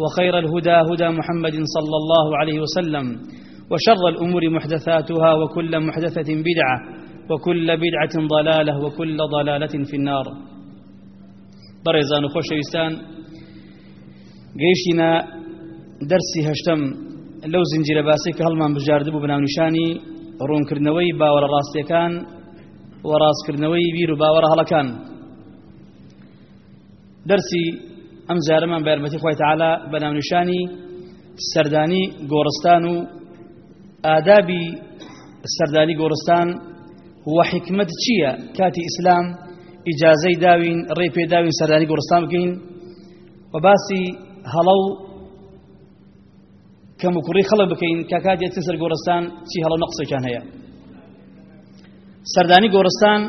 وخير الهدى هدى محمد صلى الله عليه وسلم وشر الأمور محدثاتها وكل محدثة بدعة وكل بدعة ضلالة وكل ضلالة في النار. بەڕێزان خۆشەویستان گەیشتینە دەرسی هەشتەم لەو زنجیرە باسەی کە هەمان ڕوونکردنەوەی باوەڕە ڕاستەکان و ڕاستکردنەوەی بیروباوەڕە هەڵەکان درسي ئەم جارەمان بە یارمەتی خۆی تعالا بە ناونیشانی سەردانی گۆڕستان و ئادابی سەردانی گۆڕستان و حکمت چییە؟ کاتی ئیسلام ئیجازەی داوین ڕێ پێداوین سەردانی گۆڕستان بکەین. و باسی هەڵە و کەم و کوڕی خەڵک بکەین کە کاتێت سەر گۆڕستان چی هەڵە نەقسێکیان هەیە. سەردانی گۆڕستان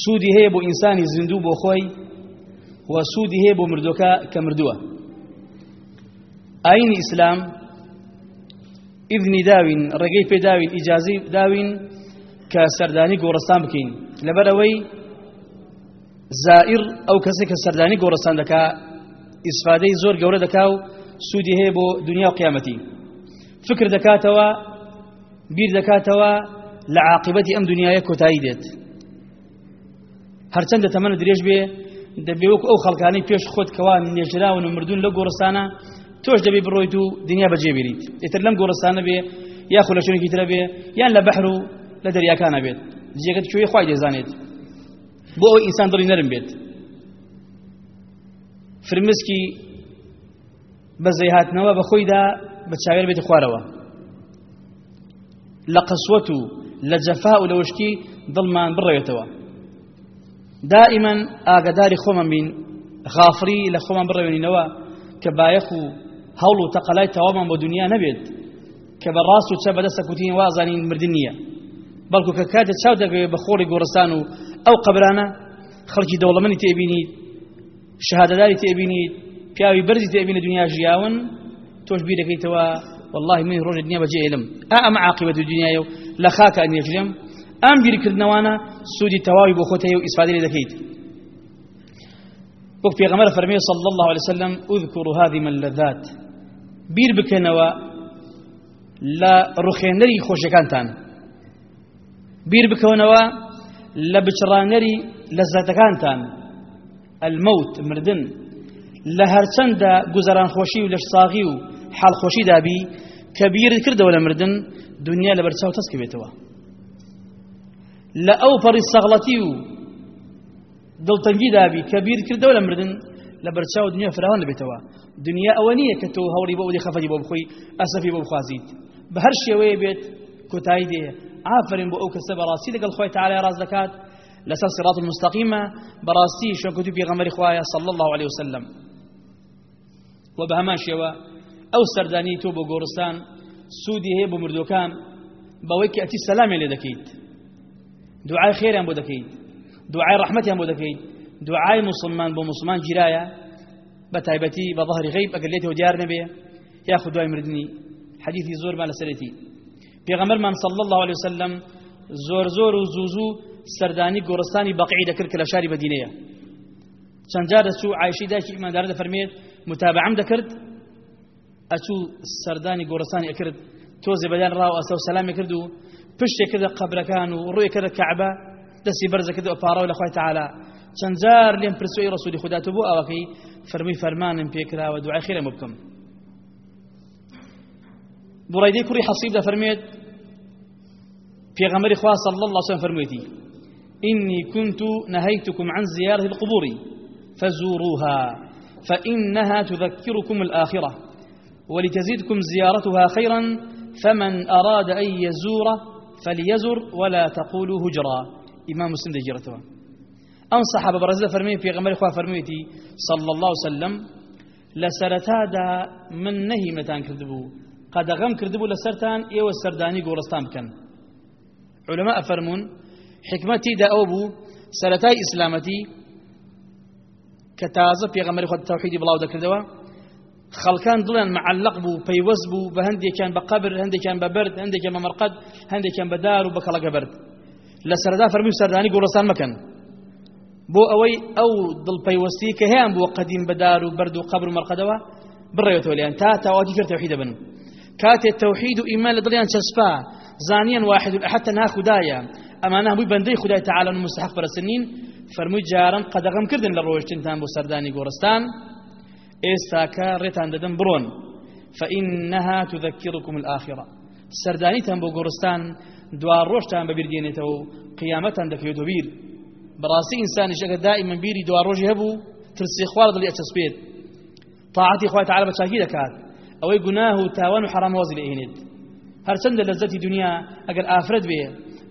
سوودی هەیە بۆ ئینسانی زیندوو بۆ خۆی و سوودی هەیە بۆ مردوەکە کە مردووە. ئاینی ئیسلام ئیذنی داوین ڕێگەی پێداوین ئیجازی داوین کە سەردانی گۆڕستان بکەین. لەبەرەوەی زائر ئەو کەسێک کە سەردانی گۆڕستان دەکا ئیسفادەی زۆر گەورە دەکا و سوودی هەیە بۆ دنیا و قیامەتی. فکر دەکاتەوە بیر دەکاتەوە لە عاقبەتی ئەم دنیاە کۆتایی دێت. هەرچەندە تەمەنە درێژ بێ دەبێ وەک ئەو خەڵکانی پێش خۆت کەوا نێژراون و مردون لە گۆڕستانە تۆش دەبێ بڕۆیت و دنیا بەجێ بێریت ئێتر لەم گۆڕستانە بێ یا خۆ لە شوێنێکی ترە بێ یان لە بەحر و لە دەریاکانە بێت. جێگەت کوێی خوای دەزانێت بۆ ئەوەی ئینسان دڵی نەرم بێت. فرمسکی بەزەی هاتنەوە بە خۆیدا بە چاوێر بێت خوارەوە. لە قسوەت و لە جەفا و لە وشکی دڵمان بڕێتەوە دائما ئاگداری خۆمان بین غافری لە خۆمان بڕێنینەوە کە بایەخ و هەوڵ و تەقەلای تەوامان بۆ دنیا نەبێت کە بە ڕاست و چە بەدەستە کوتین وازانین مردن نییە. بەڵکو کە کاتە چاو دەبێت بە خۆڵی گۆڕستان و ئەو قبرانە خەڵکی دەوڵەمەنی تێبینیت شهادەداری تێبینیت پیاوی بەرزی تێبینە دنیا ژیاون تۆش بیر دەکەیتەوە والله من ڕۆژە دنیا بەجێ علم ئەمە عاقبەت دنیاە و لە خاکە ئەنێژرم ئەم بیرکردنەوانە سوودی تەواوی بۆ خۆت هەیە و ئیسفادە لێ دەکەیت وەک پێغەمبەر فەرمێ صلی الله عليه وسلم اذكروا هذه اللذات بیر بکەنەوە لە ڕوخێنەری خۆشەکانتان بیر بکەونەوە لە بچڕانەری لەزەتەکانتان المەوت مردن. لە هەرچەندە گوزەران خۆشی و لە ساغی و حاڵ خۆشی دابی کە بیر کردەوە لە مردن دنیا لە بەرچاو تەسکە بێتەوە لە ئەو پەڕی سەغڵەتی و دڵتەنگی دابی کە بیر کردەوە لە مردن لە بەرچاو دنیا فراوان دەبێتەوە. دنیا ئەوە نییە کە تۆ هەوڵی بۆ ئەوی خەفەتی بۆ بخۆی ئەسەفی بۆ بخوازیت. بە هەر شێوەیە بێت کۆتایی دێ. ئافرین بۆ ئەو کەسە بەڕاستی لەگەڵ خۆی تعالی ڕاز دەکات لسر صراط المستقيمة براستي شو كتب غمر خوايا صلى الله عليه وسلم وبهمان شوا أو سرداني تو بقورستان سودي هي بمردوكان بويك أتي السلام اللي دكيت دوعای خێریان بۆ دەکەیت دوعای ڕحمەتیان بۆ دەکەیت دوعای مسلمان بۆ مسلمان گیرایە. بە تایبەتی بە ظهری غیب ئەگەر لێتەوە دیار نەبێ یاخود دوای مردنی. حەدیثی زۆرمان لەسەرەتی پێغەمبەرمان صلی الله عليه وسلم زۆر زۆر و زوزوو سەردانی گۆڕستانی بەقعی دەکرد کە لە شاری بەدینەیە. چەند جار دەچوو عایشی دایکی ئیماندار دەفەرمێت متابعەم دەکرد ئەچوو سەردانی گۆڕستانی ئەکرد تۆزێ بەدیان ڕاو ئەسە و سەلامی کرد و پشتێک کردە قەبرەکان و ڕووی کردە کەعبە دەستی بەرزە کرد و پاڕەوە لە خۆی تەعالا چەند جار لێم پرسوی ڕسوولی خوددا تو بۆ ئەوەکەی فەرمی فەرمانم پێکراوە دوعای خێرە بکەم بڕیدەی کوڕی حەسیب دەفەرمێت پێغەمبەری خوا صلی الله عليه وسلم فەرموویەتی إني كنت نهيتكم عن زيارة القبور فزوروها فإنها تذكركم الآخرة ولتزيدكم زيارتها خيرا فمن أراد أن يزور فليزر ولا تقولوا هجرا. إمام مسلم جرته أم صحابة برزة فرمي في غمر إخوة فرميتي صلى الله عليه وسلم لسرتادا من نهي متان كردبو. قد غم كردبو لسرتان إيو السرداني قورستان كان علماء فرمون حکمەتی دا بوو سەرەتای ئیسلامەتی کە تازە پێغەمەری خۆت تەوحیدی بڵاو دەکردەوە خەڵکان دڵیان معلق بوو پەیوەست بوو بە هەندێکیان بە قبر هەندێکیان بە بەرد هەندێکیان بە مەرقەد هەندێکیان بە دار و بە کەڵەکە بەرد لە سەردا فەرمی سەردانی گۆڕستان مەکەن بۆ ئەوەی ئەو دڵپەیوەستی کە هەیەیان بووە قەدیم بە دار و بەرد و قبر و مەرقەدەوە بڕێتەوە تا تاواتی کرد تەوحید دەبن کاتێک تەوحید و ئیمان لە دڵیان واحد الأحد تەنها خوددایە ئەمانە هەمووی بەندەی خدای تعاالە و مستحق بەرسنین فەرمووی جاران قەدەغم کردن لە ڕۆژتنتان بۆ ئێستاکە ڕێتان دەدەم بڕۆن. فإنها تذكركم الآخرة. سەردانیتان بۆ گۆڕستان دوا ڕۆژتان بەبیردێنێتەوە و قیامەتان دەکەوێتەوە بیر بەڕاستی ئینسانیش ئەگە دائما بیری دوا ڕۆژی هەبوو ترسی خوار دڵی ئەچەسپێت. طاعتی خوای تعالی بەچاکی دەکات. ئەوەی گوناه و تاوان و حرام وازی لێهێنێت. هەرچەندە لەزەتی دنیا ئەگەر ئافرەت بێ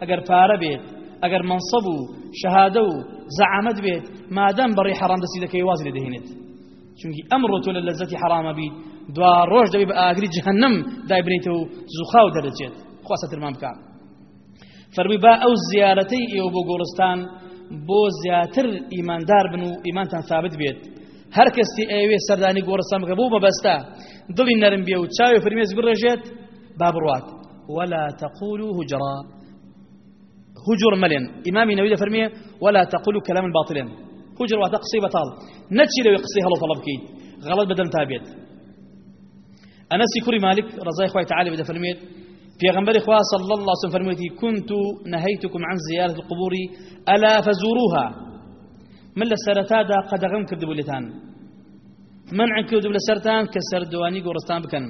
ئەگەر پارە بێت ئەگەر منصب و شەهادە و زەعامەت بێت مادەم بەڕێ حرام دەستی دەکەی واز لێ دەهێنێت چونکی ئەمڕۆ تۆ لە لەزەتی حرامە بیت دوا ڕۆژ دەبێت بە ئاگری جهنم دایبرێتەوە زوخاو دەرەچێت. خواسە ترمان بکە. فەرمی با ئەو زیارەتەی ئێوە بۆ گۆڕستان بۆ زیاتر ئیماندار بن و ئیمانتان ثابت بێت. هەر کەستی ئەوێ سەردانی گۆڕستان بکە بۆ مەبەستا دڵی نەرم بێ و چاوی فرمێز با بڕوات. ولا تقولوا هجرا. هجر ملين إمامي نويد فرمية ولا تقولوا كلاما باطلا. هجر وتقصي بطال نتشي لو يقصيها لو طلبكي غلط بدل تابيت. أنس كوري مالك رضي الله تعالى بدأ فرميت. في غنبر إخوة صلى الله عليه وسلم فرميتي كنت نهيتكم عن زيارة القبور ألا فزوروها. من لسرتادا قد غم كردبو لتان. منع كردبو لسرتان كسر دواني قرستان بكن.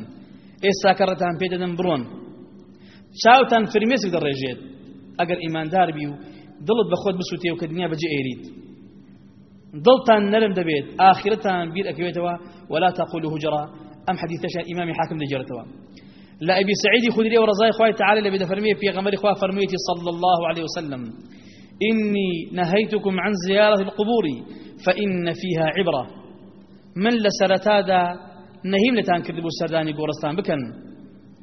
إيسا كرتان بيدن برون. شاوتان فرميسك در رجيت. ئەگەر ئیماندار بی و دڵت بە خۆت بسووتێ و کە دنیا دڵتان نەرم دەبێت ئاخرەتان بیر ئەکەوێتەوە ولا تقولوا هجرا ئەم حديثەشە ئیمامی حاکم دەجێڕێتەوە لا أبي سعيد خدري ورزاي خواه تعالى لبدا فرميه في غمر خواه فرميتي صلى الله عليه وسلم. إني نهيتكم عن زيارة القبور فإن فيها عبرة. من لسرتادا نهيم لتان كذبوا السرداني قورستان بكن.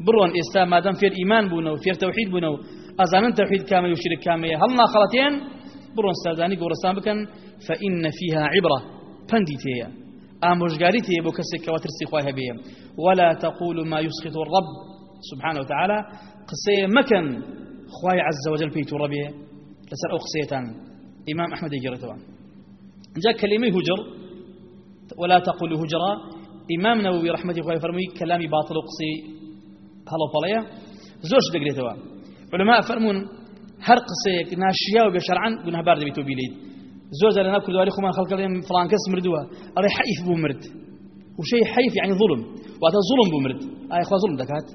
برون إسلام ما دام في الإيمان بونو في التوحيد بونو أزانن توحيد كامل وشرك كامل. هل ناخلتين؟ برون سرداني قورستان بكن فإن فيها عبرة. پنديتيا ئامۆژگاریتێ بۆ کەسێک کەەوە ترسی خوای هەبێ. ولا تقول ما يسخط الرب. سبحانه وتعالى. قسەیە مەکەن خوای عز وجل پێی تو ڕەبێ لەسەر ئەو قسەیەتان ئیمام ئەحمەد دەگێڕێتەوە جا كلمة هجر. ولا تقول هجرا إمام نووي رحمة الله فرمي كلامي باطل وقصي. هلا فليا زوج دقريتوا علماء فرمون هر قصيك ناشيا وبشرعا قلنا بارد بيتو بيليد زوج لنا كل دواري خمان خلق لهم فلان كس مردوا أري حيف بو مرد. وشيء حيف يعني ظلم. وهذا ظلم بو مرد. آي أخوة ظلم دكات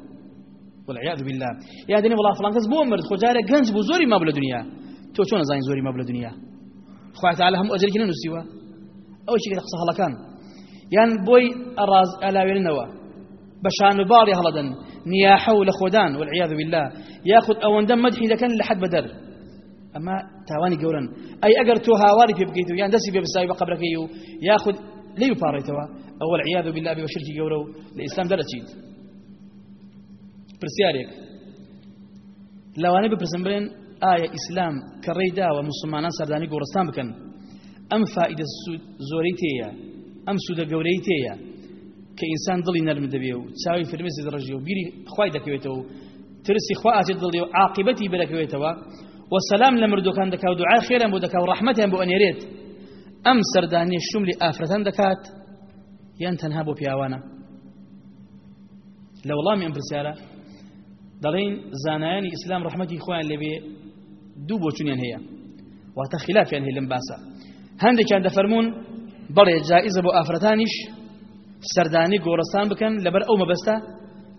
والعياذ بالله. يا دني والله فلان كس بو مرد خجارة جنج بو زوري ما بلا دنيا تو شون زين زوري ما بلا دنيا خواه تعالى هم أجرك نسيوا أو شيء قصة هلا كان يعني بوي أراز ألاوي نوا بشان باري هلدن. نياحة لخودان والعياذ بالله. ياخذ دم مدحي كان لحد بدر. ئەمە تاوانی گەورن ئەی ئەگەر تۆ هاواری پێ بکەیت و یان دەستی بێ بساوی بە قبرەکەی و یاخود لێ بپاڕێتەوە ئەوە العیاذ بالله بە شرکی گەورە و لە ئیسلام دەرەچیت پرسیارێک لەوانەیە بپرسن بڵێن ئایا ئیسلام کە ڕێی داوە مسلمانان سەردانی گۆڕستان بکەن ئەم کە ئینسان دڵی نەرم دەبێ و چاوی فرمێسی دڕژێ و بیری خوای دەکەوێتەوە و ترسی خوا ئاچێت دڵێ و عاقبەتی بەرەکەوێتەوە و سەلام لە مردوەکان دەکات و دوعای خێران بۆ دەکات و ڕەحمەتیان بۆ ئەنێرێت. ئەم سەردانی شوملی ئافرەتان دەکات یان تەنها بۆ پیاوانە. لە وەڵامی ئەم پرسیارە دەڵێن زانایانی ئیسلام ڕەحمەتی خۆیان لەبێ دوو بۆچونیان هەیە. واتە خلافیان هەیە لەم باسە. هەندێکیان دەفەرمونون بەڵێ جائزە بۆ ئافرەتانیش سەردانی گۆڕستان بکەن لەبەر ئەو مەبەستە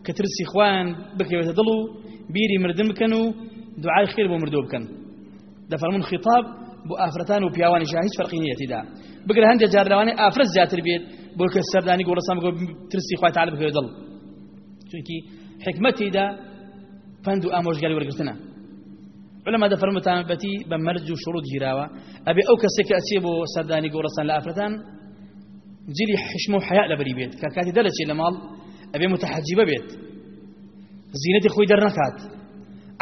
کە ترسی خوایان بکەوێتە دڵ و بیری مردن بکەن و دوعای خێر بۆ مردۆ بکەن. دەفەرمونون خطاب بۆ ئافرەتان و پیاوانی هیچ فەرقی نیە تێدا بگرە هەندێک جار لەوانەیە ئافرەت زیاتر بێت بۆ کە سەردانی گۆڕستان بکە ترسی خوای تعالی بکەوێت دڵ. چونکی حکمەتیدا پند و ئامۆژگاری وەرگرتنە. علما دەفەرمە تامەتی بە مەرج و شروط گیراوە ئەبێ ئەو کەسێک کە ئەچێ بۆ سەردانی گۆڕستان لە ئافرەتان جلی حشم و حیا لەبەری بێت کە کاتی دەرەچێت لە ماڵ ئەبێ متحەجیبە بێت زینەتی خۆی دەرنەکات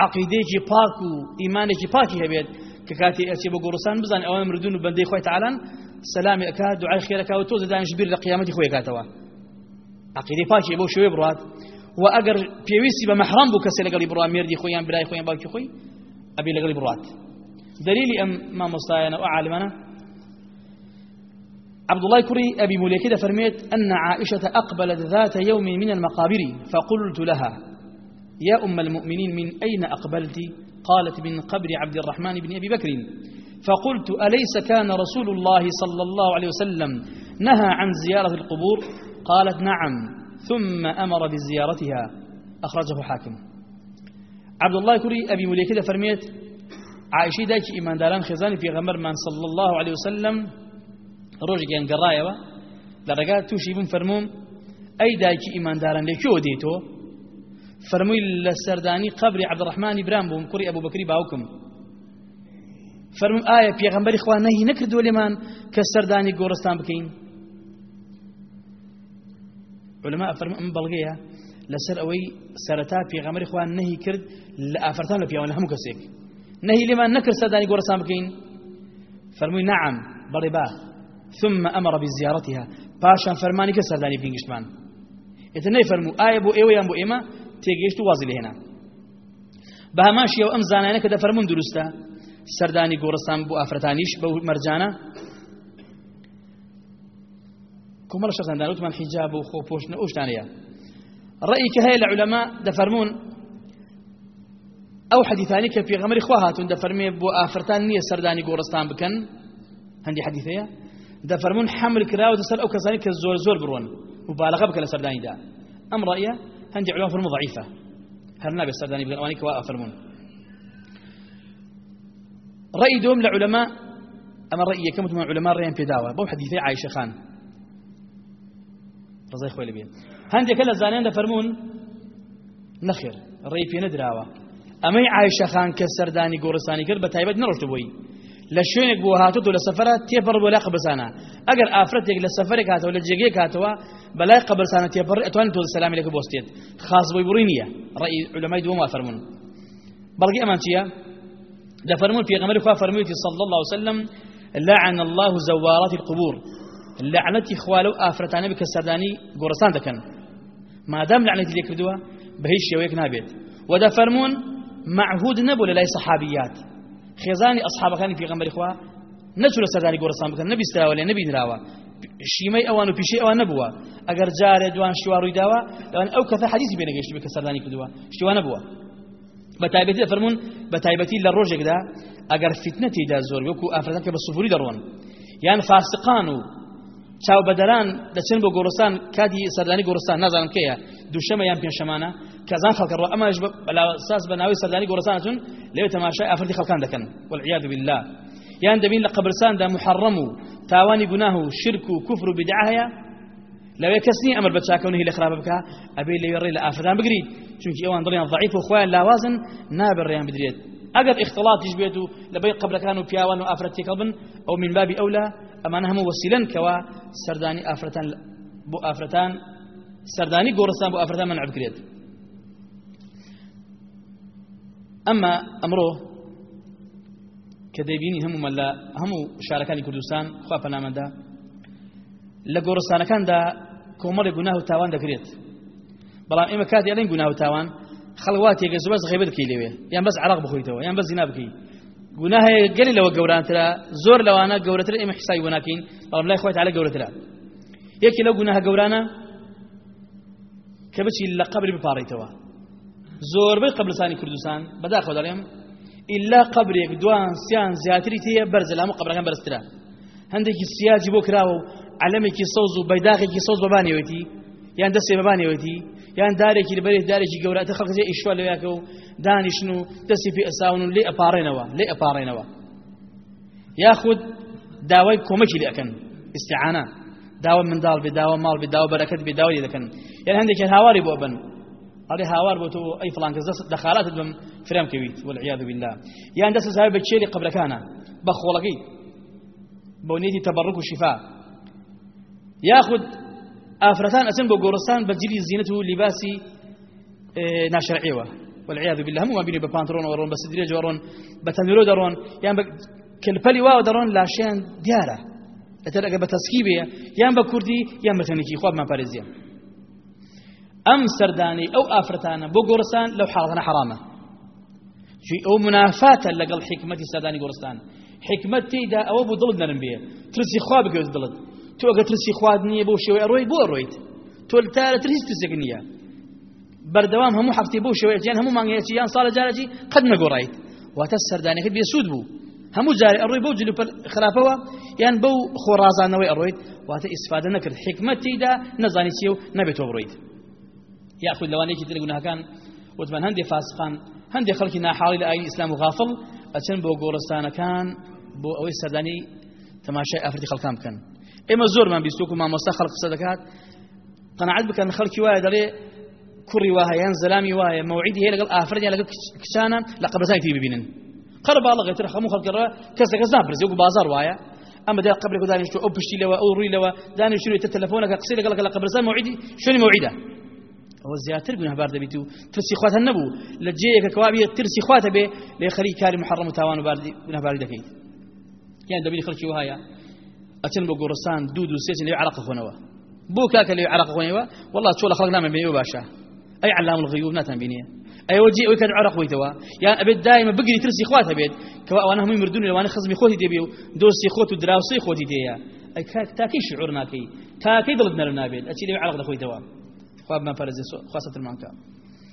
عقیدەیەکی پاک و ئیمانێکی پاکی هەبێت کە کاتی ئەچێ بۆ گۆڕستان بزان ئەوە مردون و بەندەی خۆی تعالان سلامی ئەکات دوعای خێرەکە و تۆ دەدانش بیر لە قیامەتی خۆی کاتەوە عقیدەی پاکی بۆ شوێ بڕات و ئەگەر پێویستی بە مەحرام بوو کەسێ لەگەڵی بڕوا مێردی خۆیان برای خۆیان باوکی خۆی ئەبی لەگەڵی بڕات دلیلی ئەم مامۆستایانە و عالمانە عبد الله كري أبي مليكة فرميت أن عائشة أقبلت ذات يوم من المقابر فقلت لها يا أم المؤمنين من أين أقبلت؟ قالت من قبر عبد الرحمن بن أبي بكر. فقلت أليس كان رسول الله صلى الله عليه وسلم نهى عن زيارة القبور؟ قالت نعم ثم أمر بزيارتها. أخرجه حاكم. عبد الله كري أبي مليكة فرميت عائشة دايك إيمان داران خزاني في غمر من صلى الله عليه وسلم ڕۆژێکیان گەڕایەوە. لە ڕێگا تووشی بم فەرموم ئەی دایکی ئیمانداران لێکۆ دێتۆ؟ فەرمووی لە سەردانی قبری عبدڕحمانی برام بووم کوڕی ئەبوو بەکری باوکم. فەرموم ئایا پێغەمبەری خوا نەهی نەکردووە لێمان کە سەردانی گۆڕستان بکەین؟ علما فەرمو ئەم بەڵگەیە لەسەر ئەوەی سەرەتا پێغەمبەری خوا نەهی کرد لە ئافرەتان لە پیاوان هەموو کەسێک. نەهی لێمان نەکرد سەردانی گۆڕستان بکەین؟ فەرمووی نعم بەڵێ با. ثم أمر بزيارتها. باشا فرماني كسرداني بينجشتمان. يتنى فرمو آية بو إيوة بو إيما تيجيشتو لهنا بها ماشي أو أمزانانك دا فرمون درستا. سرداني قورستان بو أفرتانيش بو مرجانا. كمال شخصان دانوت من حجاب وخو بوشنا أوشتانيا رأيك هاي العلماء دا فرمون أو حديثاني كفي غمر إخوهاتون دا فرمي بو أفرتان نية سرداني قورستان بكن. هندي حديثية. دەفەرمونون حمل کراوە سەر ئەو کەسانی کە زۆر زۆر بڕۆن مبالغە بکە لە سەردانیدا ئەم ڕایە هەندی علوم فرمو ضعیفە هەر نابێت سەردانی بگەن ئەوانی کەوا ئەفەرمون ڕێی دوم لە علەما ئەمە ڕێی یەکەم وتمان علەما ڕێیان پێداوە بەو حەدیثەی عایشە خان. ڕزای خۆی لەبێ هەندێکە لە زانیان دەفەرمون نەخێر ڕێی پێ نەدراوە ئەمەی عایشە خان کە سەردانی گۆڕستانی کرد بە تایبەت نەڕۆشت بووی لە شوێنێک بۆ هاتووە لە سەفرە تێپەڕ بۆ لای قبرسانە ئەگەر ئافرەتێک لە سەفرێک هاتەوە لە جێگەیەک هاتەوە بەلای قبرسانە تێپەڕ ئەتوانێت تۆ سەلامی لەکە خاص بۆی بڕی نییە ڕێی علەمای دووەم وافەرمون بەڵگی ئەمان چییە دەفەرمون پێغەمبەری خوا فەرموویەتی صلی الله وسلم لعن الله زوارات القبور. لعنەتی خوا لەو ئافرەتانە بکە سەردانی گۆڕستان دەکەن مادام لعنەتی لێ کردووە بە هیچ شێوەیەک نابێت وەدەفەرمون معهود نەبوو لە لای خێزانی ئەسحابەکانی پێغەمبەری خوا نەچوونە سەردانی گۆڕستان بکەن نەبیستراوە لێ نەبینراوە شیمەی ئەوان و پیشەی ئەوان نەبووە. ئەگەر جارێ دوان شیوا ڕووی داوە دەوان ئەو کەسە حەدیثی بێنەگەشتی بکە سەردانی کردووە. شتیوان نەبووە. بە تایبەتی دەفەرمون بە تایبەتی لە ڕۆژێکدا ئەگەر فتنە تێدا زۆر وەکو ئافرەتان کە بە سوفوری دەڕۆن. یان فاسقان و چاو بەدەران دەچن بۆ گۆڕستان کاتی سەردانی گۆڕستان نازانم کەیە دووشەمە یان پێنجشەمانە کەزان خەڵکەڕەوە ئەمەش بەساس بە ناوی سەردانی گۆڕستانتون لەوێ تەماشای ئافرەتی خەڵکان دەکەن. والعیاذ بالله. یان لە قبرستاندا محەڕەم و تاوانی گوناه و شرک و کوفر و بدعە هەیە لەوێ کەس نی ئەمر بە چاکەونی لە خراپ بکە ئەبێ لەوێ ڕێ لە ئافرەتان بگریت. چونکی ئەوان دڵیان ضعیف و خۆیان لاوازن نابڕێیان بدرێت. ئەگەر اختلاطیش بێت و لەبەی قبلەکان و پیاوان و من بابی ئەولا ئەمانە هەموو وەسیلەن کەوا سەردانی ئافرەتان بۆ ئافرەتان سەردانی گۆڕستان بۆ ئافرەتان منع بکرێت ئەمما ئەمڕۆ کە دەیبینی هەموو مەلا هەموو شارەکانی کوردستان خوا پەنامەدا لە گۆڕستانەکاندا کۆمەڵی گوناه و تاوان دەکرێت. بەڵام ئێمە کاتی ئەلێن گوناه و تاوان خەڵواتێکە زوبەز غیبت بکەی لەوێ. یان بەس عراق بخۆیتەوە یان بەس زینا بکەی. گوناهەیە گەلی لەوە گەورانترە زۆر لەوانە گەورەتر ئێمە حسای بۆ ناکەین بەڵام لای خۆی تعالە گەورەترە. یەکی لەو گوناهە گەورانە کە بچی لە قبری بپاڕیتەوە زۆربەی قبرستانی کوردستان بەداخەوە دەڵێم ئللا قبرێک دوان سیان زیاتری تەیە بەرزە لە هەموو قبرەکان بەرزترە. هەندێکی سیاجی بۆ کراوە و علەمێکی سەوز و بەیداغێکی سەوز بەبانیەوەتی یان دەستێ بەبانیەوەتی یان دارێکی لەبەرێت دارێکی گەورەتە خەڵکزیە ئیشوا لەویاکە و دانیشن و دەستی پێ ئەساون و لێ ئەپارێنەوە لێ ئەپارێنەوە یاخود داوای کۆمەکی لێ ئەەکەن ئیسیعانە داوە ماڵ بێ داوە بەرەکەت بێ داوای دەکەن یان هەندێک هاواری بۆ بن. هذا هاوار بوتو أي فلان كذا دخلات دم فرام كويت والعياذ بالله. يعني دس سبب بتشيلي قبل كان بخولقي بونيتي تبرك وشفاء ياخذ آفرتان أسن بقرصان بجري زينته لباسي آه ناشرعيوه والعياذ بالله مو ما بيني ببانترون ورون بس دريج ورون بتنيرو درون يعني كالبلي واو درون لاشيان دياره أتلقى بتسكيبية يعني بكردي يعني بتنيكي خواب ما باريزيا ئەم سەردانی ئەو ئافرەتانە بۆ گۆرستان لەو حاڵەتەنە حرامە چی ئەو منافاتە لەگەڵ حکمەتی سەردانی گۆرستان حکمت تێیدا ئەوە بۆ دڵت نەرم بێ. ترسی خوا بگەوێت دڵت. تۆ ئەگە ترسی خواد نییە بۆ شێوەی ئەڕۆی بۆ ئەڕۆیت. تۆ تارە ترسی ترسێک نییە. بەردەوام هەموو هەفتی بۆ شێوەیەتیان هەموو مانگەیەکی یان ساڵە جارێکی قەت نەگۆڕیت واتە سەردانەکەت بێسوود بوو. هەموو جارێ ئەڕۆی بەو جلوپ خراپەوە یان بەو خۆڕازانەوەی ئەڕۆیت واتە ئیسفادە نەکرد. حکمەتیدا نەزانی چی و نەبێتەوە بڕۆیت. یاخود لەوانەیەکی تر گوناهەکان وتمان هەندێک فاسقان هەندێک خەڵکی ناحاڵی لە ئاین ئیسلام و غافڵ ئەچەن بۆ گۆڕستانەکان بۆ ئەوەی سەردانی تەماشای ئافرەتی خەڵکان بکەن. ئێمە زۆرمان بیستوک و مامۆستا خەڵق قسە دەکات. قەنەعەت بکەن خەڵکی وایە دەڵێ کوڕی وایە یان زەلامی وایە مەوعیدی هەیە لەگەڵ ئافرەت یان لەگەڵ کچانە لە قەبرستانی فی ببینن. خمو خلق كذا كذا برز يوق بازار وايا. أما ده قبرك دانش تو اوبشتي لوا أو روي لوا. دانش شنو تلفونك قصير قال لك قبرتين موعدي. شنو موعدة؟ ئەوە زیاتر گونەهبار دەبیت و ترسی خواتە نەبوو لە جێیەکە کەوابی ترسی خواتە بێ لێ خەری کاری محڕم و تاوان و گونەهباری دەکەیت یان دەبینی خەڵکی وهایە ئەچن بۆ گۆڕستان دوو دوو سێچن لێ عراق خۆنەوە بۆ کاکە لێ عراق خۆنەوە والله لە خەڵک نامە بێ باشە ئەی علام الغیوب ناتان بینیە ئەوە جێ ئەوەی کە عراق ویتەوە یان ئەبێت دائما بگری ترسی خواتە بێت کەوا ئەوانە هەمووی مردون لەوانە خزمی خۆتی دەبێ و دۆستی خۆت و دراوسی خۆتی دێیە ئەی تاکەی شعور ناکەی تاکەی دڵت نەرم نابێت ئەچی لێ عراق دەخۆیتەوە خواب ما فرز خاصة المانكا.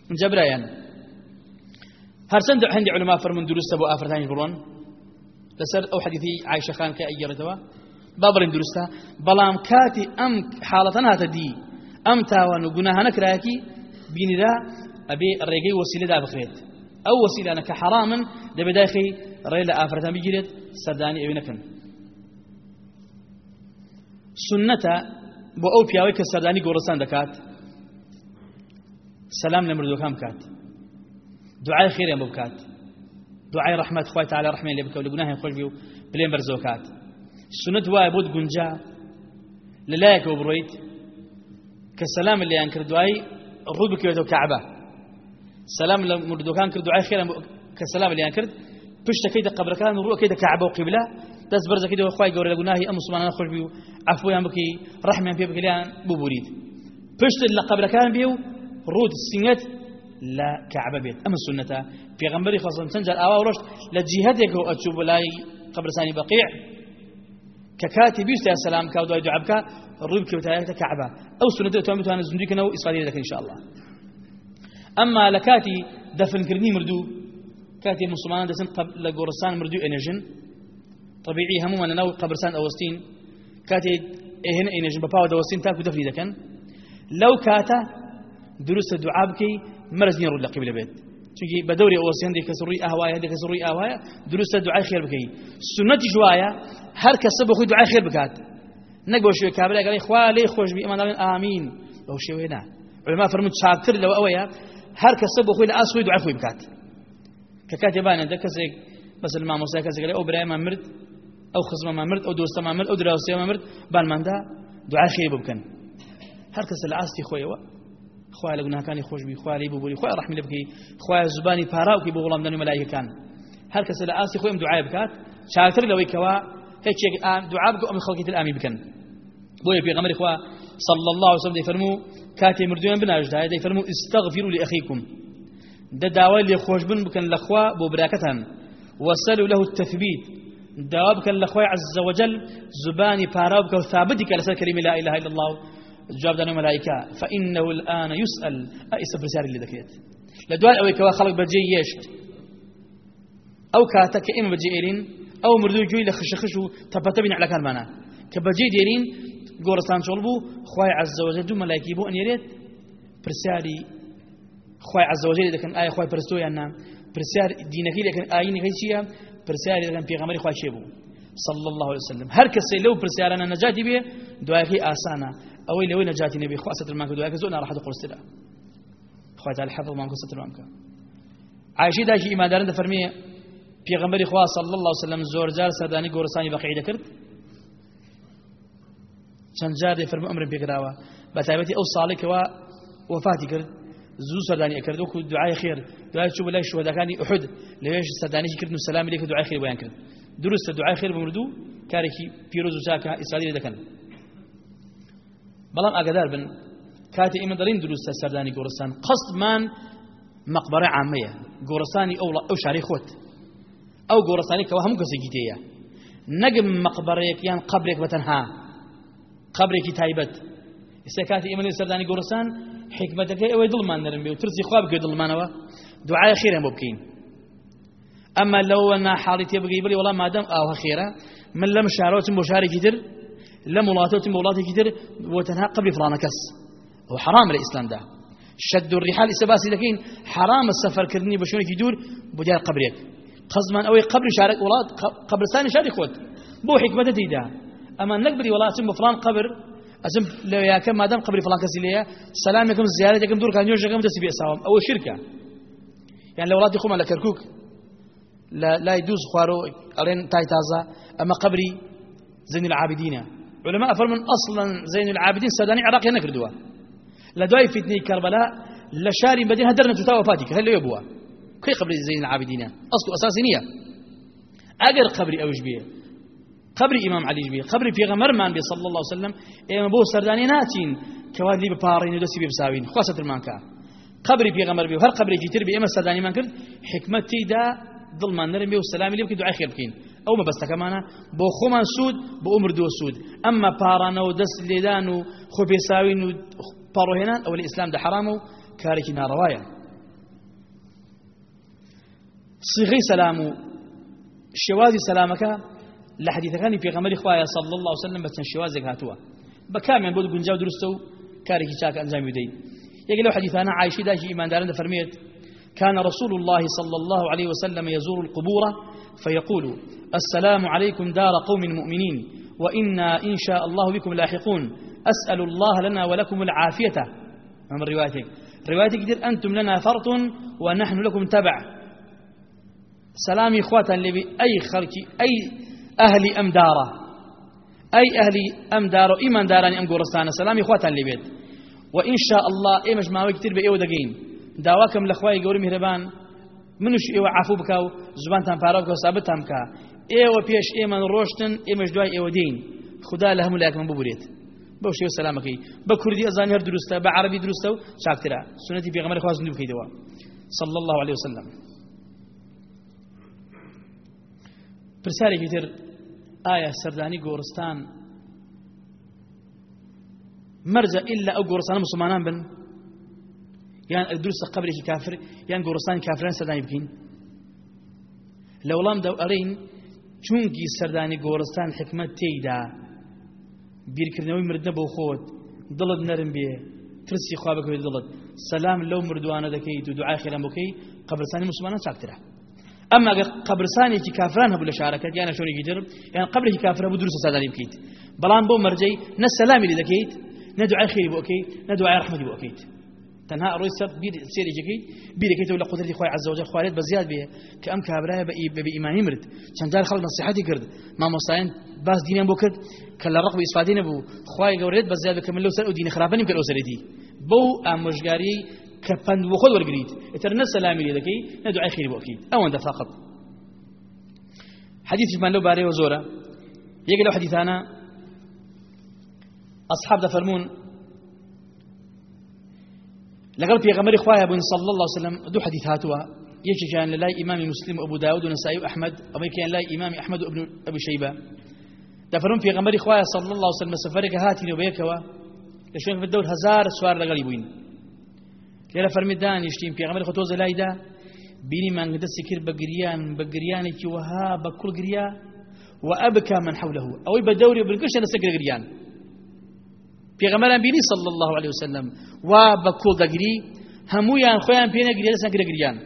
من جبرايان هرسند عندي علماء فرمون دروس أبو آفر ثاني برون لسر أو حديثي عائشة خان كأيرتوا بابرين دروستا بلام كاتي أم حالتنا تدي أم تاوان وقناها نكراكي بيني ذا أبي الرقي وسيلة دا بخيت أو وسيلة أنا كحراما دا بداخي ريلا آفرتان بيجريت سرداني أبي نكن سنة ئەو پیاوەی کە سەردانی گۆڕستان دەکات سلام لە مردوەکان بکات دوعای خێریان بۆ بکات دوعای ڕحمەت خۆی تعالی ڕحمێن لێ بکە لە گوناهی خۆش بی و بلێن بەرزەوە کات سنت وایە بۆت گونجا لەلایەکەوە بڕۆیت کە سەلام لێیان کرد دوای ڕوو بکەوێتەوە کەعبە سەلام لە مردوەکان کرد دوعای خێریان کە سەلام لێیان کرد پشتەکەی دە قبرەکان ڕووەکەی دە کەعبە و قیبلە دەست بەرزەکەی دەوە خی گەورە لە گوناهی ئەم مسلمانان خۆش بی و عفویان بکەی ڕحمیان پێ بکەیان ببورید پشت لە قبرەکان بێ و ڕوود سنگت لە کەعبە بێت ئەمە سنەتە پێغەمبەری خەسڵم چەند جار ئاوا ڕۆشت لە جیهەتێکەوە ئەچوو بەلای قبرستانی بەقیع کە کاتی بیست یا سەلام کا و دوای دوعا بکە ڕووی بکەوتایەتە کەعبە ئەو سنەتە توان بتوانە زندویکەنەوە ئیسفادی دەکەن ئینشاءالله ئەمما لە کاتی دەفنکردنی مردوو کاتی مسلمانان دەچن لە گۆڕستان مردوو ئێنێژن طبيعي هموما ناو قبرستان أوستين. كاتي هنا إنجن بپاو دوستين تاكو دفني دكن. لو كاتا دروس الدعاء بكي مرز نيرو لقبل بيت چونكي بدوري أوستين دي كسري أهوايا دي كسري أهوايا دروس الدعاء خير بكي. سنة جوايا هر كسب خوي دعاء خير بكات. نقبل شوي كابلا قال إخوة لي خوش بي إمان آمين. لو شوي هنا علماء فرمت شاكر لو أويا هر كسب خوي لأسوي دعاء خوي بكات کە کاتێبانە دە کەسێک بەسەر مامۆسای کەسێک ئەو برایمان مرد ئەو خزمەمان مرد ئەو دۆستەمان مرد ئەو دراوسێمان مرد بانماندا دوعای خێر بکەن هەر کەس لە ئاستی خۆیەوە خوای لە گوناهەکانی خۆشبی خوای بووبووری خوای ڕحمی لە بکەی خوای زبانی پاراوکی بۆ وەڵام دەنی مەلایکەکان هەر کەس لە ئاستی خۆیم دوعای بکات. چاکتر لەوەی کەوا هیچ دوعا بکە ئەم خەڵکی تر ئامی بکەن بۆیە خوا صلى الله عليه وسلم دەیفەرموو کاتێ مردویان بناژدایە دەیفەرموو استغفروا لأخيكم. ده داوای لێ خۆشبن بکەن لەخوا بۆ براکەتان وسلوا له التثبيت. داوا بکەن لەخوای عز وجل زبانی پاراو بکە و ثابتی لا إله إلا الله. جواب دانو ملائكة فإنه الآن يسأل أئس برسار اللي ذكرت لدوال أوي كوا خلق بجي يشت. أو كاتك إما بجي إيرين أو مردو جوي لخشخش تبتبين على كان معنا كبجي ديرين گۆڕستان چۆڵ بوو خی عزەوەجە دوو مەلایکی بۆ ئەنێرێت پرسیاری خی عزەوەجێ دەکەن ئایا خی پرستۆیان نام پرسیار دینەکەی دەکەن ئاینەکەی چییە؟ پرسیاری دەکەن پێغەمەری خوا چێ بوو. صلى الله عليه وسلم. هر کەسێ لەو پرسیارانە نەجاتی بێ دوایەکەی ئاسانە. ئەوەی لەوەی نەجاتی نەبێ خوا سترمان کە دوایەکە زۆر ناڕەحەت قرسدا خوا تعالی حەفظمان کە سترمان کە عایشی داکی ئیماندارن دەفەرمێ پێغەمبەری خوا صلى الله عليه وسلم زۆر جار سەردانی گۆڕستانی بەقی دەکرد. چەند جار دەفەرمە ئەمرم پێکراوە. بە تایبەتی ئەو ساڵێکەوە وفاتی کرد زوو سەردانی ئەکرد. وەکو دوعای خێر دوای چوو بەلای شوهدەکانی ئوحد. لەوێش سەردانیشی کردن و سەلامی لێ کە دوعای خێر بۆیان کرد. دروستە دوعای خێر بمردوو کارێکی پیرۆز و چاکە ئیسالی دەکەن. بەڵام ئاگادار بن کاتی ئێمە دەڵین دروستە سەردانی گۆڕستان. قەستمان مەقبەرە عامەیە. گۆڕستانی ئەو شاری خۆت. ئەو گۆڕستانی کەەوە هەموو کەسێکی تەیە نەگم یان قبرێک بەتەنها قبرێکی تایبەت. ئێستا ئێمە لێ سەردانی گۆڕستان حکمەتەکەی ئەوەی دڵمان نەرم بێ و ترسی خوا بگوێ دڵمانەوە. دوعای خێرە بۆ بکەین. ئەمە لەوە ناحاڵی تێ بگەی بڵی وەڵام مادەم ئاوە خێرە من لەم شارەوەتم بۆ شارێکی تر لەم وڵاتەوەتم بۆ وڵاتێکی تر بۆ تەنها قبری فڵانە کەس. ئەو حرام لە ئیسلامدا. شد و ڕیحال ئێستا باسی دەکەین حرامە سەفەرکردنی بە شوێنێکی دوور بۆ دیار قبرێک. قەزمان ئەوەی قبری شارێک وڵات قبرستانی شاری خۆت. بۆ حکمەتە تێیدا. ئەمە نەکبری وڵاتم بە فڵان قبر ئەزم لە یاکە مادەم قبری فڵان کەسی لەیە سەلامێکم زیارەتێکم دوورکە نوێژەکەم دەستی بێساوم ئەوە شرکە یان لە وڵاتی خۆمان لە کەرکک لە لای دووس خوارۆ ئەڵێن تای تازە ئەمە قبری زين العابدين. علماء فرمن أصلا زين العابدين سداني عراقي نكردوا. لدواي فتني كربلاء لشاري مدينة درنا تتاوى فاتك هل يبوا. كي قبر زين العابدين؟ أصل أساسي نية. أجر قبري أوج بيه؟ قبر امام علی بی قبر پیغمبر من بی صلی الله علیه و سلم ایم بو سردانی ناتین کوادی به پارین و دسی به بساوین خاصه ترمان کا قبر پیغمبر بی هر قبر کی تر بی ایم سردانی من کرد حکمت دا ظل من نرم بی و سلام لی بک دعای خیر بکین. او مبسته کمانا بو خو من سود بو عمر دو سود. اما پارانه و دس لیدان و خو بساوین و پاروهنان او الاسلام ده حرامو کارکی ناروايه صيغه سلام شوازي سلامك لحديث كان في غمر إخوائي صلى الله عليه وسلم بس شوازك هاتوا بكامل بود جنجاو درستو كاركي شاك أنجام يدين يقول حديثنا عايشي داجي إيمان دارنا فرميت كان رسول الله صلى الله عليه وسلم يزور القبور؟ فيقول السلام عليكم دار قوم مؤمنين وإنا إن شاء الله بكم لاحقون. أسأل الله لنا ولكم العافية من روايتك روايتك كتير أنتم لنا فرط ونحن لكم تبع. سلامي إخواتا لبي أي خلقي أي ئەهلی ئەم دارە ئەی ئەهلی ئەم دار و ئیماندارانی ئەم گۆڕستانە سەلامی خواتان لێبێت و ئینشاء الله ئێمەش ماوەیەکی تر بە ئێوە دەگەین داواکەم لە خوای گەورە میهرەبان منش ئێوە عفو بکە و زبانتان پارە بکە و سابتان بکە ئێوە پێش ئێمە ڕۆشتن ئێمەش دوای ئێوە دین خدا لە هەموو لایەکمان ببورێت بەو شێوە سەلامەکەی بە کوردی ئەزان هەر دروستە بە عربی دروستە و چاکترە سنەتی پێغەمبەر خواز نوبکەیتەوە صلى الله عليه وسلم. پرسیارێکی تر ئایا سەردانی گۆڕستان مەرجە ئللا ئەو گۆڕستانە مسلمانان بن؟ یان دروستە قبرێکی کافر یان گۆڕستانی کافران سەردانی بکەین؟ لە وەڵام دەو ئەڕین چونکی سەردانی گۆڕستان حکمت تێیدا بیرکردنەوەی مردە بۆ خۆت دڵت نەرم بێ ترسی خوا بکەوێت دڵت. سەلام لەو مردوانە دەکەیت و دوعای خێران بکەی قبرستانی مسلمانان چاکترە. قبرستانێکی کافران هەبوو لە شارەکەت یانە شوێنێکی تر یان قبرێکی کافر هەبوو دروستە سەردانی بکەیت بەڵام بۆ مەرجەی نە سەلامی لێ دەکەیت نە دوعای خێری بۆ ئەوکەیت نە دوعای ڕەحمەتی بۆ ئەوکەیت تەنها ئەڕۆی سەر سێرێکەکەی بیرەکەیتەوە لە قدرتی خۆی عزەوجل خوارێت بەزیاد بێ کە ئەم کابرایە بە ئیمانی مرد چەندجار خەڵک نصیحەتی کرد مامۆستایان باس دینیان بۆ کرد کە لە ڕق ئیسفادی نەبوو خوای گەورێت بەزیاد بکەم لەو سەر ئەو دینی خراپە کرد ئەو سەرەتی بەو ئامۆژگاری کە پند بۆ خۆت وەرگریت ئتر نە سەلامی لێ دەکەی نە دوعای خێری بۆ بکەیت ئەوەندە فقط حديثمان لو باريه وزورة. يقول حديثانا. أصحاب دفرمون لقل في غمر إخوائي بن صلى الله عليه وسلم دو حديث هاتوا يجي كان للاي إمام مسلم وأبو داود ونسائي وأحمد. أو كان لاي إمام أحمد وابن أبي شيبة. دفرمون في غمر إخوائي صلى الله عليه وسلم سفرك هاتي وبيكوا. لشوين في الدور هزار سوار لقليبوين ليلة فرمدان يشتين في غمر إخوة توزي لايدا بيني ما دەستی کرد بە گریان بە گریانێکی وەها بە کوڵ گریا و ئەبکا من حوله ئەوەی بە دەوری برگشتە لەسەر گریان پێغەمەران بینی صلى الله عليه وسلم وا بە کوڵ دەگری هەمویان خۆیان پێ نەگری لەسەر گریان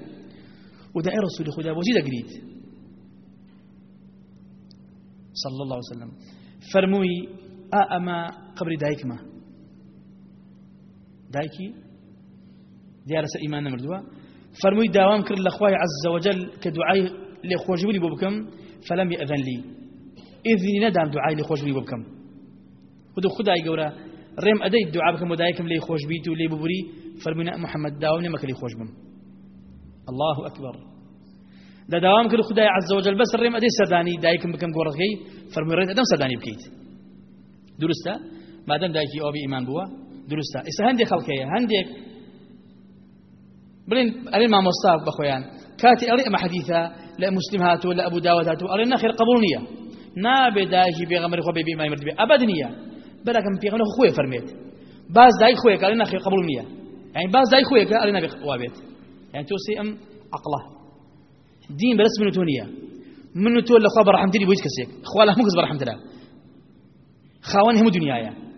ودعي رسول خدا بۆچی دەگریت صلى الله عليه وسلم فرمووی ئا ئەمە قبری دایکمە دایکی دیارە سەر ئیمان نەمردووە فرموي داوام كر لخواي عز وجل كدعاء لخوش بلي ببكم فلم يأذن لي. إذني ندام دعاء لخوش بلي ببكم. خدو خداي قورا ريم أدي الدعاء بكم ودايكم لي خوش بيتو لي ببري فرمينا محمد داوم لما كلي خوش بم الله أكبر. دا داوام كر خداي عز وجل بس ريم أدي سداني دايكم بكم قورتكي فرمي ريت أدم سداني بكيت. درستا؟ ما دام دايكي أو بي إيمان بوا. درستا؟ إسا هندي خلقية هندي بلين ألين ما مصاب بخويان كاتي ألين ما حديثا لا مسلم هاتو لا أبو داود هاتو ألين نخير قبولنية نابي دايجي بيغمر خو بيبي ما يمرد بي. أبد نية. بلكن بيغمر خويا فرميت. باز داي خويا قال لنا خير قبولنية يعني باز داي خويا قال لنا وابيت. يعني توسي أم عقله دين بس من تونية من تول لخوا الله بوجه كسيك. خواله مكس الله خاون هم دنيايا.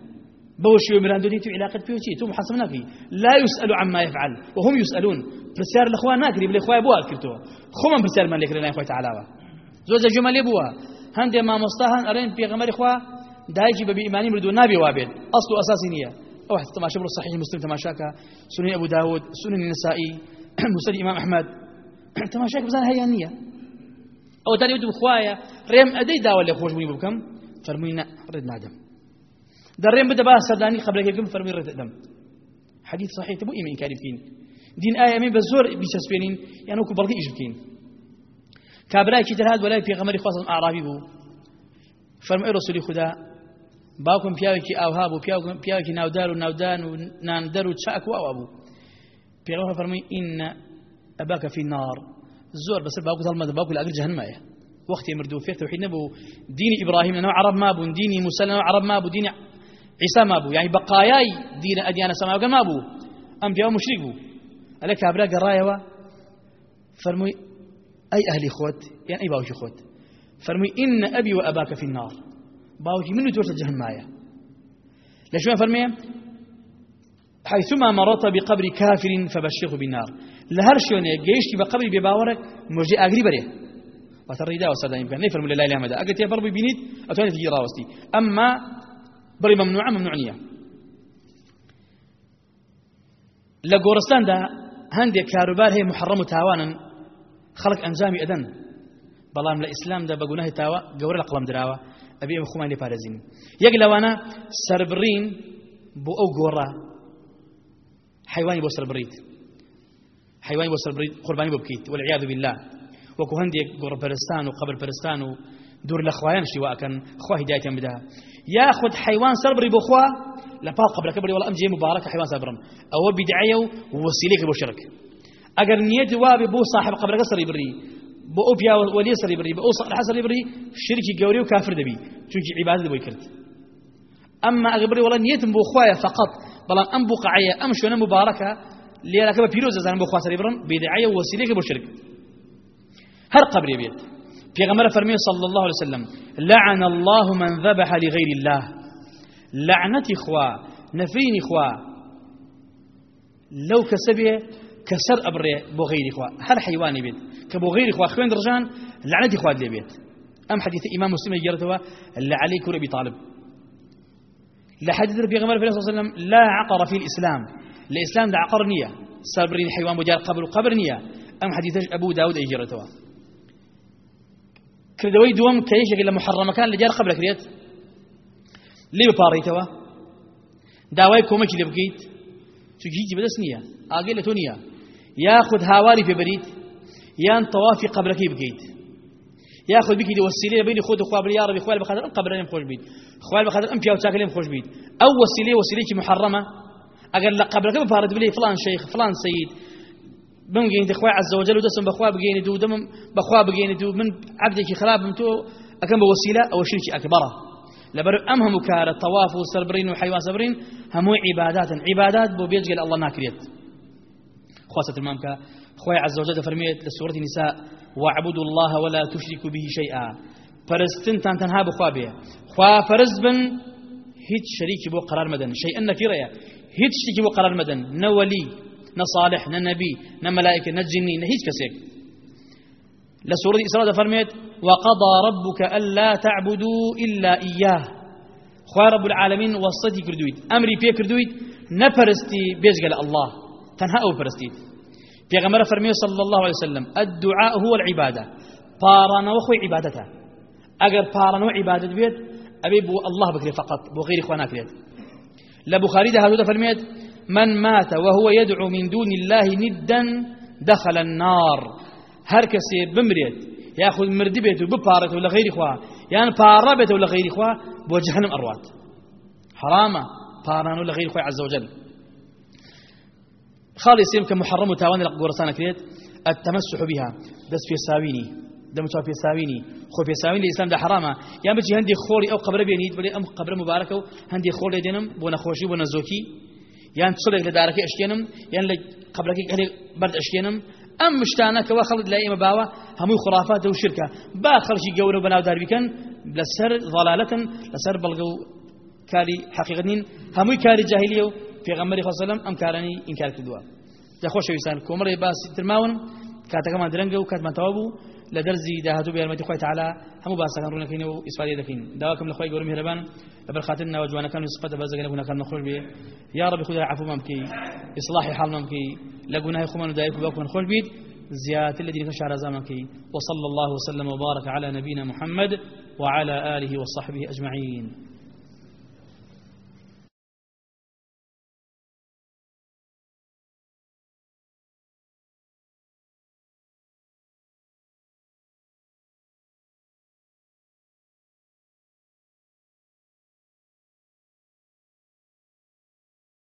بوشي ومران دوني تو علاقة بيوتي تو محاسب ناكي. لا يسأل عما يفعل وهم يسألون. برسار الأخوان ناكري بل إخوة أبوها كرتوا خما برسار من لكرنا إخوة تعالى زوجة جمال يبوها هندي ما مصطهن أرين في غمر إخوة دايجي ببي إيماني مردو نابي وابد أصل أساسي نية. أو حتى تماشى بر الصحيح مسلم تماشاك سنن أبو داود سنن النسائي مسند إمام أحمد. تماشاك بزان هي النية أو تاني بدو إخوايا ريم أدي داول لخوش بني بكم فرمينا درين بدا باه سرداني قبل يقوم فرمي دم حديث صحيح تبو إيمان كاري بكين دين آية من بزور بيسسبينين يعني وكو برضي إجبكين كابراي كي هاد ولا في غمر خاص أعرابي بو. فرمي رسولي خدا باوكم بياوكي أوهاب وبياوكم بياوكي ناودار وناودان وناندر وتشاك واو أبو. بيغمر فرمي إن أباك في النار. زور بس باوكو ظلمة باوكو لأجل جهنم وقت مردو فيه توحيد نبو. دين إبراهيم نوع عرب ما بو ديني موسى نوع عرب ما بو دين عيسى ما بو يعني بقاياي دين أديان سماوة ما بو أنبياء مشرك بو ألك أبرا قرايا فرمي أي أهلي خوت يعني أي باوشي خوت فرمي إن أبي وأباك في النار. باوشي منو تورس الجهنماية ليش ما فرمي؟ حيثما مرت بقبر كافر فبشره بالنار. لهرشوني جيشتي بقبر بباورك مرجي أقري بريه وتريدا وسدا يمكن نفرم لله إله مدى أقلت يا بربي بنيت أتوني تجي راوستي بري ممنوعة ممنوعنية لقورستان ده هندي كاروبار هي محرم تاوانا خلق أنزامي أدن بلام الإسلام ده بقونه تاوا قور القلم دراوا أبي أم خمان لبارزين يقل وأنا سربرين بو أو قورا حيواني بو سربريت حيواني بو سربريت قرباني بو بكيت والعياذ بالله. وەکو هەندێک گۆڕپەرستان و قبرپەرستان و دوور لە خوایان شیواکەن خوا هدایەتیان بدا یاخود حیوان سەر بڕی بۆ خوا لە پاڵ قبرەکە بڕی وەڵام ئەم جێ مبارەکە حیوان سەر بڕم ئەوە بیدعەیە و وسیلەیەکە بۆ شرک ئەگەر نیەتی وابێ بۆ صاحب قبرەکە سەری بڕی بۆ ئەو پیا وەلیە سەری بڕی بە ئەو سەر سەری بڕی شرکی گەورەی و کافر دەبی چونکی عیبادت بۆی کرد ئەمما بۆ خوایە فقط بەڵام ئەم بوقعەیە ئەم شوێنە مبارەکە لێرەکە بە پیرۆز دەزانم بۆ خوا سەری بڕم بیدعەیە و وسیلەیەکە بۆ شرک هر قبر بيت. غمرة فرمي صلى الله عليه وسلم لعن الله من ذبح لغير الله. لعنة إخوة نفين إخوة. لو كسبه كسر أبري بو غير إخوة. هل حيواني بيت كبو غير إخوة خوين درجان لعنة إخوة لي بيت أم حديث إمام مسلم يجرتوا اللي عليك ربي طالب. لحديث ربي غمر صلى الله عليه وسلم لا عقر في الإسلام. الإسلام دع قرنية سربرين حيوان بجار قبر قبرنية أم حديث أبو داود أيجرتوا كردوي دوم كيش إلا محرم كان لجار قبر كريت. ليه باريتوا. داوای کۆمەکی لێ بکەیت چونکی هیچی بەدەست نییە ئاگەی لە تۆ نییە یاخود هاواری پێبریت یان تەوافی قبلەکەی بکەیت یاخود بکەیت وەسیلەیە بینی خۆت و خوا بڵی یا ڕەبی خوای بەخاطر ئەم قبرە لێم خۆش بیت خوای بەخاطر ئەم پیاو چاکە لێم خۆش بیت ئەو وەسیلەیە وەسیلەیەکی محرمە ئەگەر لە قبلەکە بپارێت بلێ فلان شەیخ فلان سەید بمگەین دەخوای عز وجل و دەستم بەخوا بگەینێت و دەمم بەخوا بگەینێت و من عبدێکی خراپم تۆ ئەکەم بە وەسیلە ئەوە شرکی ئەکبەرە أم هم كار طواف وسربرين وحيوان سبرين هم عبادات عبادات بيجل الله ناكريت خاصة المامك خوي عز وجل فرميت لسورة النساء واعبدوا الله ولا تشركوا به شيئا فرستن تان تنها بخوابه خوا فرز بن هيت شريك بو قرار مدن. شيئا نكيريا هيت شريك بو قرار نولي نصالح ننبي نملائكة نجني نهيت كسيك. لسورة إسراء فرميت وقضى ربك ألا تعبدوا إلا إياه. خواه رب العالمين وصتي كردويت. أمري بيه كردويت نفرستي بيزغل الله. تنها أو فرستيت في غمرة فرميه صلى الله عليه وسلم الدعاء هو العبادة. بارانا وخوي عبادته. أجر بارانا وعبادة بيت أبي بو الله بكري فقط بو غير إخوانا كريت لبخاري ده هذا فرميت من مات وهو يدعو من دون الله ندا دخل النار. هر کسی بمرێت یاخود مردی بێت و بپارێت و لە غیری خوا یان پارە بێت و لە غیری خوا بۆ حرامە پاران عز وجل. سێم کە محرم و تاوان لە گۆرەسانە کرێت التمسح بها دەست پێساوینی دەمتوا پێساوینی خۆ پێساوین لە ئیسلامدا حرامە یان بچی هەندێک خۆڵی ئەو قبرە بێنیت بڵێ ئەم مبارەکە و هەندێک خۆڵ لێ دێنم بۆ نەخۆشی بۆ نەزۆکی چڵێک لە دارەکەی ئەشکێنم یان لە قبرەکەی هەندێک بەرد ئەشکێنم ئەم مشتانەکەەوە خەڵت لای ئێمە باوە هەمووی خرافات و شرکە. با خەڵکی گەورە و بەناودار بیکەن لەسەر ضلالەتن لەسەر بەڵگە و کاری حقیقت نین هەمووی کاری جاهلیە و پێغەمبەری خۆسەلەم ئەم کارانی ئینکار کردووە. دەخۆشەویستان کۆمەڵی باسی ترماون کاتەکەمان درەنگە و کاتمان تەوا بوو. لە دەرزی داهاتوو بێرمەتی خۆی تعالا هەموو باسەکان ڕوونەکەین و ئیسپادی دەکەین داواکەم لە خۆی گەورم هێرەبان لەبەر خاتر ناوەجوانەکان و سپەتە بەزەگە لە گوناکان نەخۆش بێ یا ڕەبی خودای عفومان بکەی ئیصلاحی حاڵمان بکەی لە گوناهی خۆمان و دایک و باوکمان خۆش بیت زيادة الذين كشعر زامكي وصلى الله وسلم وبارك على نبينا محمد وعلى آله وصحبه أجمعين.